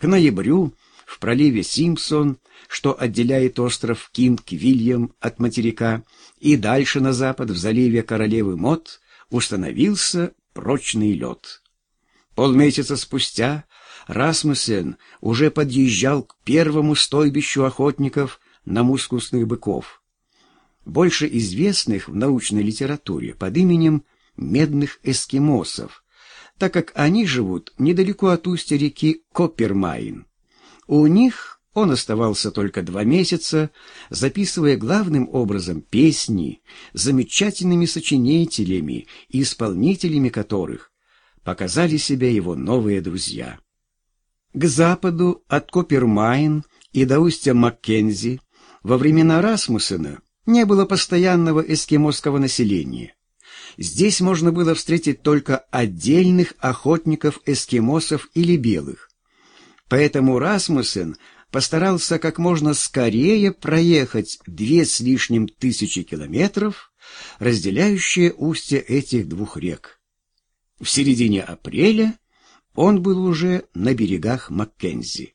К ноябрю в проливе Симпсон, что отделяет остров Кинг-Вильям от материка, и дальше на запад в заливе Королевы Мот установился прочный лед. Полмесяца спустя Расмуссен уже подъезжал к первому стойбищу охотников на мускусных быков, больше известных в научной литературе под именем медных эскимосов, так как они живут недалеко от устья реки Коппермайн. У них он оставался только два месяца, записывая главным образом песни, замечательными сочинителями и исполнителями которых показали себя его новые друзья. К западу от Коппермайн и до устья Маккензи во времена Расмуссена не было постоянного эскимосского населения. Здесь можно было встретить только отдельных охотников-эскимосов или белых. Поэтому Расмуссен постарался как можно скорее проехать две с лишним тысячи километров, разделяющие устья этих двух рек. В середине апреля он был уже на берегах Маккензи.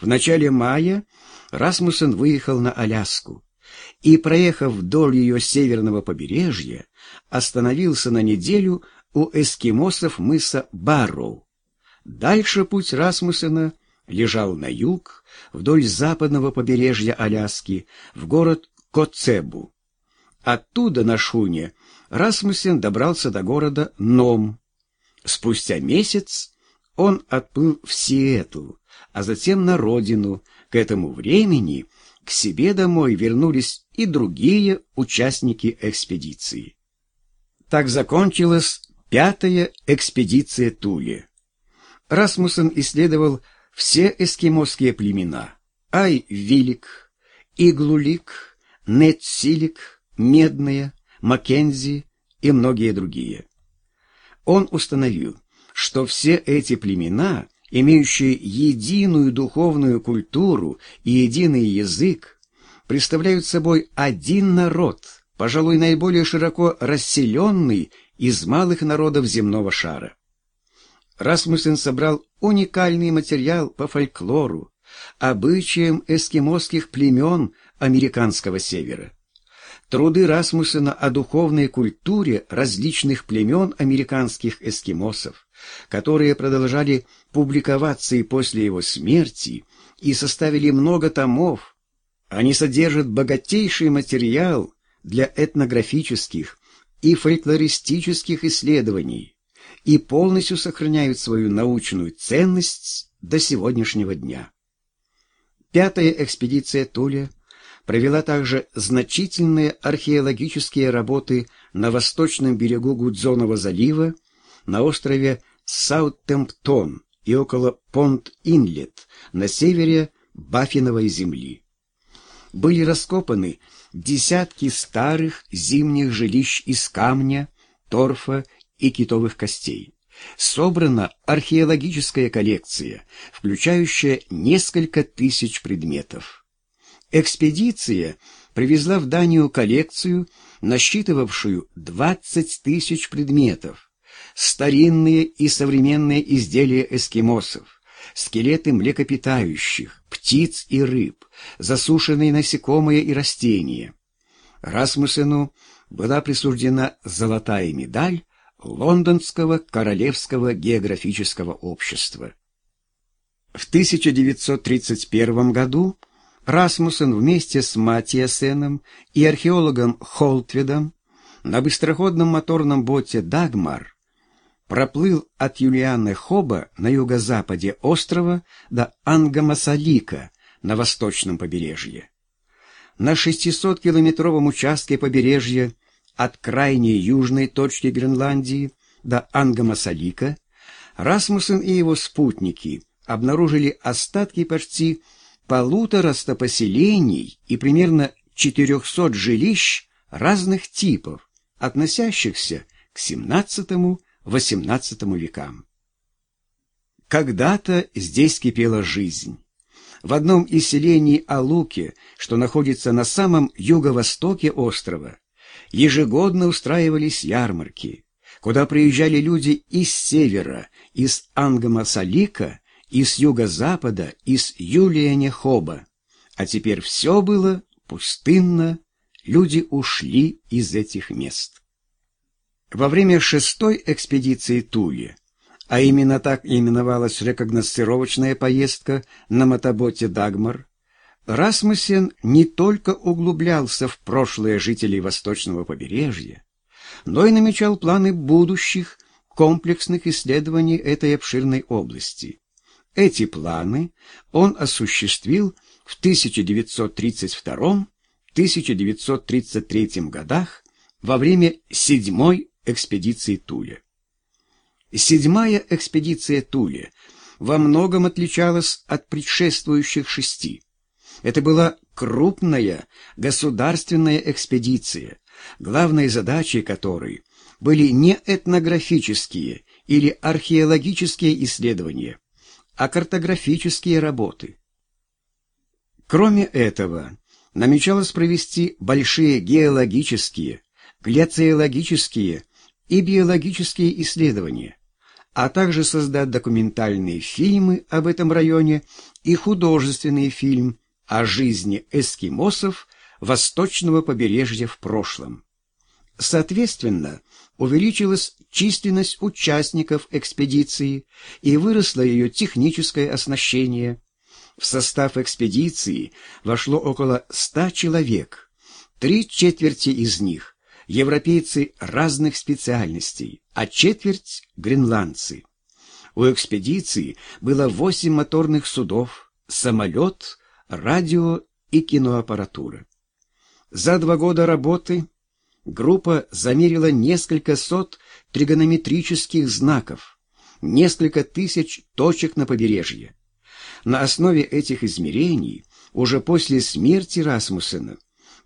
В начале мая Расмуссен выехал на Аляску и, проехав вдоль ее северного побережья, остановился на неделю у эскимосов мыса Барроу. Дальше путь Расмуссена лежал на юг, вдоль западного побережья Аляски, в город Коцебу. Оттуда на шуне Расмуссен добрался до города Ном. Спустя месяц он отплыл в Сиэтл, а затем на родину. К этому времени к себе домой вернулись и другие участники экспедиции. Так закончилась пятая экспедиция Тули. Расмуссен исследовал все эскимосские племена – Ай-Вилик, Иглулик, Нетсилик, Медная, Маккензи и многие другие. Он установил, что все эти племена, имеющие единую духовную культуру и единый язык, представляют собой один народ, пожалуй, наиболее широко расселенный из малых народов земного шара. Расмуссен собрал уникальный материал по фольклору, обычаям эскимосских племен американского севера. Труды Расмуссена о духовной культуре различных племен американских эскимосов, которые продолжали публиковаться и после его смерти, и составили много томов. Они содержат богатейший материал для этнографических и фольклористических исследований и полностью сохраняют свою научную ценность до сегодняшнего дня. Пятая экспедиция Туля провела также значительные археологические работы на восточном берегу Гудзонова залива, на острове Саутемптон и около Понт-Инлет на севере Баффиновой земли. Были раскопаны десятки старых зимних жилищ из камня, торфа и китовых костей. Собрана археологическая коллекция, включающая несколько тысяч предметов. Экспедиция привезла в Данию коллекцию, насчитывавшую 20 тысяч предметов, старинные и современные изделия эскимосов, скелеты млекопитающих, птиц и рыб, засушенные насекомые и растения. Расмуссену была присуждена золотая медаль Лондонского Королевского географического общества. В 1931 году Расмуссен вместе с Матиасеном и археологом Холтведом на быстроходном моторном боте «Дагмар» проплыл от Юлианы Хоба на юго-западе острова до Ангамасалика на восточном побережье. На 600-километровом участке побережья от крайней южной точки Гренландии до Ангамасалика Расмуссен и его спутники обнаружили остатки почти полутораста поселений и примерно 400 жилищ разных типов, относящихся к XVII-XVIII векам. Когда-то здесь кипела жизнь. В одном из селений Алуки, что находится на самом юго-востоке острова, ежегодно устраивались ярмарки, куда приезжали люди из севера, из Ангамасалика и с юго-запада из Юлия-Нехоба. А теперь все было пустынно, люди ушли из этих мест. Во время шестой экспедиции Тули, а именно так именовалась рекогносцировочная поездка на мотоботе «Дагмар», Расмуссен не только углублялся в прошлое жителей восточного побережья, но и намечал планы будущих комплексных исследований этой обширной области. Эти планы он осуществил в 1932-1933 годах во время седьмой экспедиции Туля. Седьмая экспедиция Туля во многом отличалась от предшествующих шести. Это была крупная государственная экспедиция, главной задачей которой были не этнографические или археологические исследования, а картографические работы. Кроме этого, намечалось провести большие геологические, гляциологические и биологические исследования, а также создать документальные фильмы об этом районе и художественный фильм о жизни эскимосов восточного побережья в прошлом. Соответственно, увеличилась численность участников экспедиции и выросло ее техническое оснащение. В состав экспедиции вошло около ста человек, три четверти из них – европейцы разных специальностей, а четверть – гренландцы. У экспедиции было восемь моторных судов, самолет, радио и киноаппаратура. За два года работы группа замерила несколько сот тригонометрических знаков, несколько тысяч точек на побережье. На основе этих измерений уже после смерти Расмуссена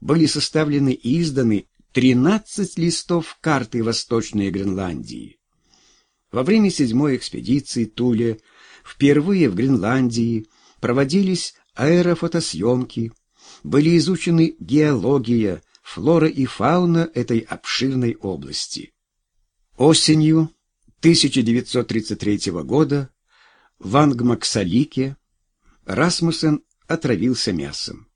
были составлены и изданы 13 листов карты Восточной Гренландии. Во время седьмой экспедиции Туле впервые в Гренландии проводились аэрофотосъемки, были изучены геология, флора и фауна этой обширной области. Осенью 1933 года в Ангмаксалике Расмуссен отравился мясом.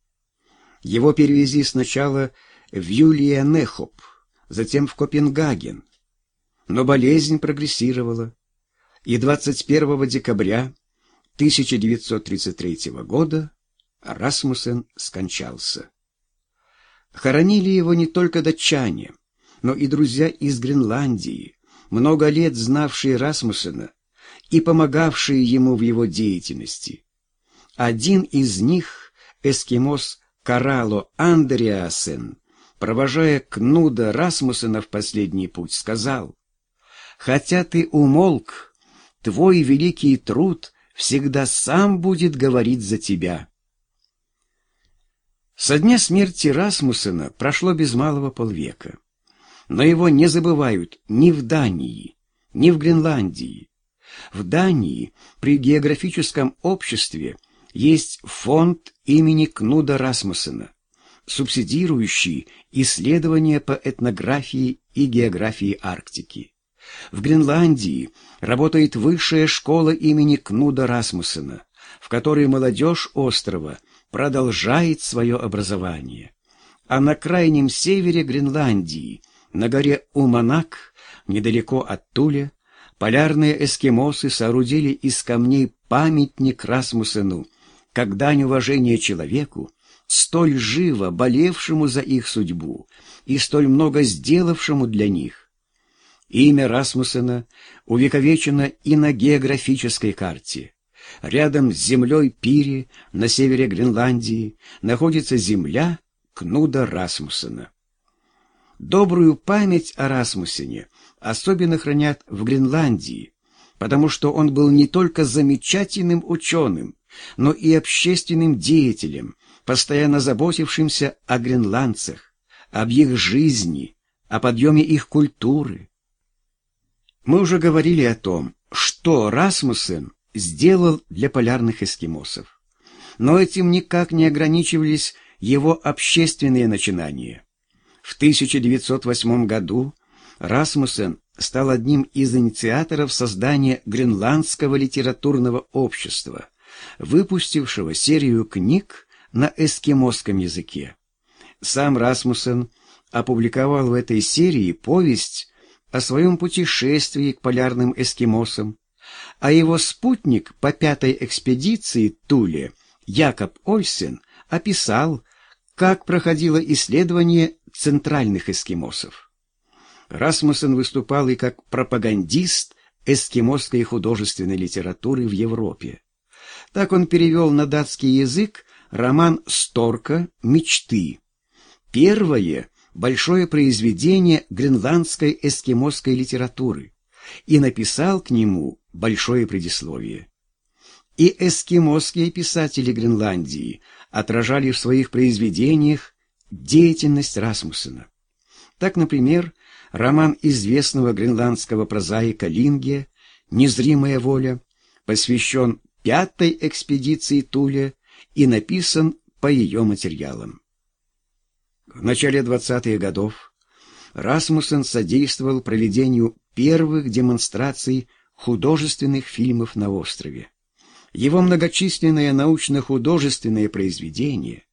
Его перевезли сначала в Юлия-Нехоп, затем в Копенгаген. Но болезнь прогрессировала, и 21 декабря 1933 года Расмуссен скончался. Хоронили его не только датчане, но и друзья из Гренландии, много лет знавшие Расмуссена и помогавшие ему в его деятельности. Один из них, эскимос Карало Андреасен, провожая Кнуда Расмуссена в последний путь, сказал, «Хотя ты умолк, твой великий труд всегда сам будет говорить за тебя». Со дня смерти Расмуссена прошло без малого полвека. Но его не забывают ни в Дании, ни в Гренландии. В Дании при географическом обществе есть фонд имени Кнуда Расмуссена, субсидирующий исследования по этнографии и географии Арктики. В Гренландии работает высшая школа имени Кнуда Расмуссена, в которой молодежь острова – продолжает свое образование. А на крайнем севере Гренландии, на горе Уманак, недалеко от Туля, полярные эскимосы соорудили из камней памятник Расмусену, как дань уважения человеку, столь живо болевшему за их судьбу и столь много сделавшему для них. Имя Расмусена увековечено и на географической карте. Рядом с землей Пири на севере Гренландии находится земля Кнуда Расмуссена. Добрую память о Расмуссене особенно хранят в Гренландии, потому что он был не только замечательным ученым, но и общественным деятелем, постоянно заботившимся о гренландцах, об их жизни, о подъеме их культуры. Мы уже говорили о том, что Расмуссен сделал для полярных эскимосов. Но этим никак не ограничивались его общественные начинания. В 1908 году Расмуссен стал одним из инициаторов создания Гренландского литературного общества, выпустившего серию книг на эскимосском языке. Сам Расмуссен опубликовал в этой серии повесть о своем путешествии к полярным эскимосам, а его спутник по пятой экспедиции Туле Якоб Ольсен описал, как проходило исследование центральных эскимосов. Расмуссен выступал и как пропагандист эскимосской художественной литературы в Европе. Так он перевел на датский язык роман Сторка «Мечты». Первое большое произведение гренландской эскимосской литературы и написал к нему большое предисловие. И эскимосские писатели Гренландии отражали в своих произведениях деятельность Расмуссена. Так, например, роман известного гренландского прозаика Линге «Незримая воля» посвящен пятой экспедиции Туля и написан по ее материалам. В начале 20-х годов Расмуссен содействовал проведению первых демонстраций художественных фильмов на острове. Его многочисленные научно-художественные произведения,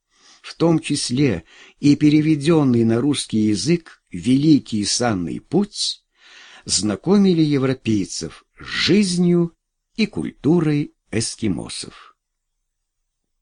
в том числе и переведенный на русский язык «Великий санный путь», знакомили европейцев с жизнью и культурой эскимосов.